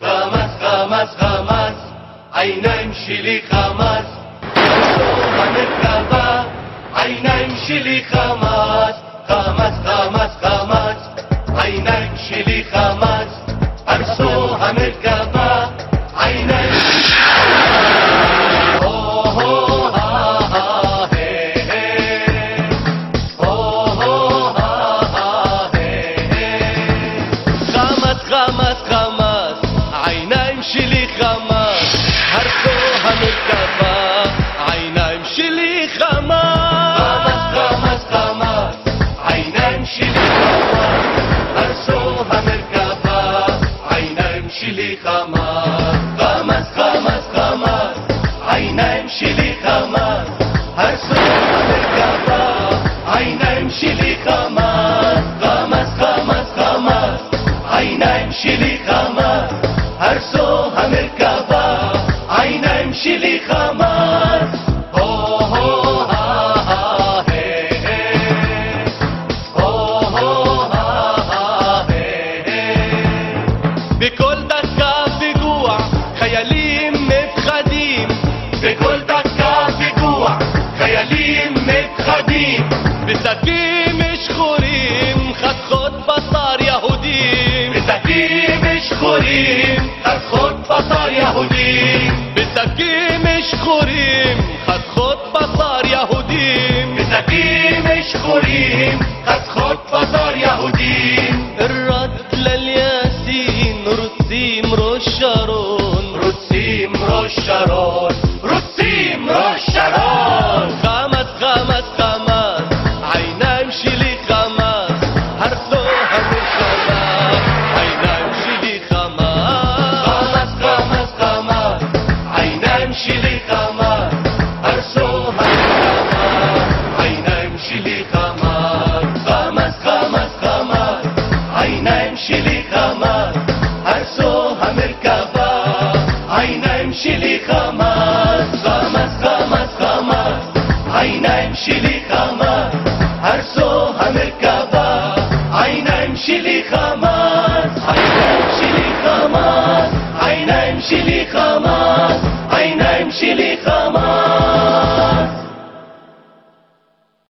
خمس خمس خمس عينين شلي خمس مرسومة مركبة عينين شلي خمس خمس خمس خمس عينين شلي خمس أرسوها مركبة عينين أوه أوه ها ها هي هي أوه أوه ها ها هي هي خمس خمس خمس عيناي مشلي خمس هرسوها مركبة عيناي مشلي خمس خمس خمس عيناي مشلي خمس هرسوها مركبة عيناي مشلي خمس خمس خمس خمس عيناي مشلي خمس هرسوها مركبة عيناي مشلي خمس خمس خمس خمس عيناي مشلي خمس ها هي هي أوه أوه ها ها هي هي بكل دقة في جوع خيالي بكل دقة في جوع خيالي مش خوريم خوريم خد خد بصار يهوديم بسكي مش خوريم خد خد بصار يهوديم بسكي مش خوريم خد خد بصار يهوديم الرد للياسين رسيم رشارون. رسيم رشارون. رسيم shirikama, arsoha kama, aynaim shirikama, kama. Kama kama, aynaim shirikama, arsoha merkaba, aynaim shirikama, kama. Kama kama, aynaim shirikama, arsoha merkaba, aynaim shirikama, aynaim shirikama, aynaim shirikama. مركبة عيناي